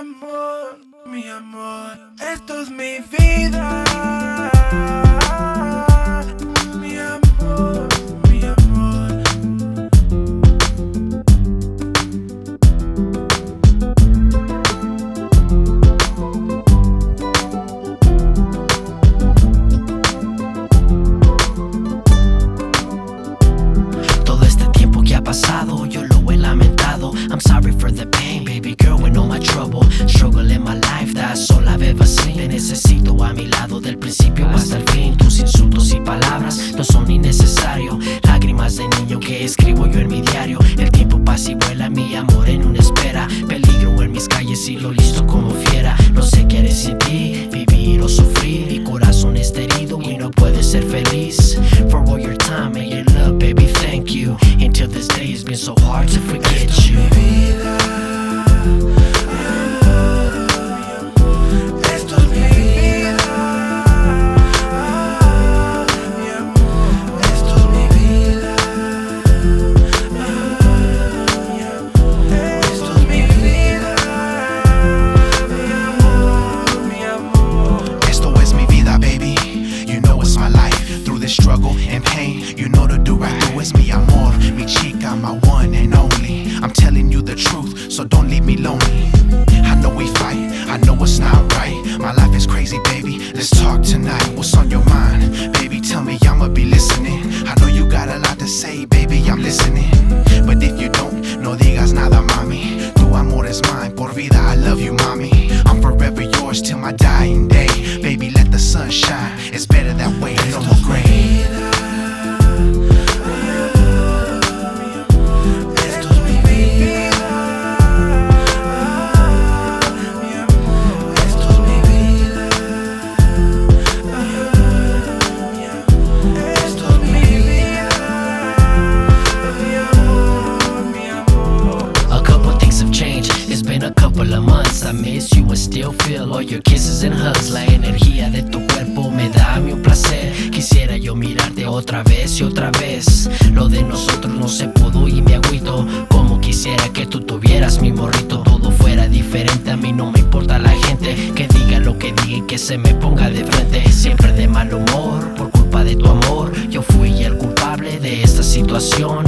amor, mi amor, esto es mi vida. Mi amor, mi amor. Todo este tiempo que ha pasado, yo lo he lamentado. I'm sorry for the pain, baby my trouble. Struggle in my life, that's all I've ever seen. Te necesito a mi lado del principio hasta el fin. Tus insultos y palabras no son innecesarios. Lágrimas de niño que escribo yo en mi diario. El tiempo pasa y vuela, mi amor en una espera. Peligro en mis calles y lo listo como fiera. No sé qué haré sin ti, vivir o sufrir. Mi corazón está herido y no puede ser feliz. For all your time and your love, baby, thank you. Until this day, it's been so hard to is mi amor, mi chica, my one and only. I'm telling you the truth, so don't leave me lonely. I know we fight, I know it's not right. My life is crazy, baby. Let's talk tonight. What's on your mind? Baby, tell me I'ma be listening. I know you got a lot to say, baby, I'm listening. But if you don't, no digas nada, mami. Tu amor es mine, por vida, I love you, mommy. I'm forever yours till my dying day. Baby, let the sun shine. It's better that I miss you, I still feel all your kisses and hugs. La energía de tu cuerpo me da a placer. Quisiera yo mirarte otra vez y otra vez. Lo de nosotros no se pudo y me agüito. Como quisiera que tú tuvieras mi morrito. Todo fuera diferente, a mí no me importa la gente. Que diga lo que diga y que se me ponga de frente. Siempre de mal humor, por culpa de tu amor. Yo fui el culpable de esta situación.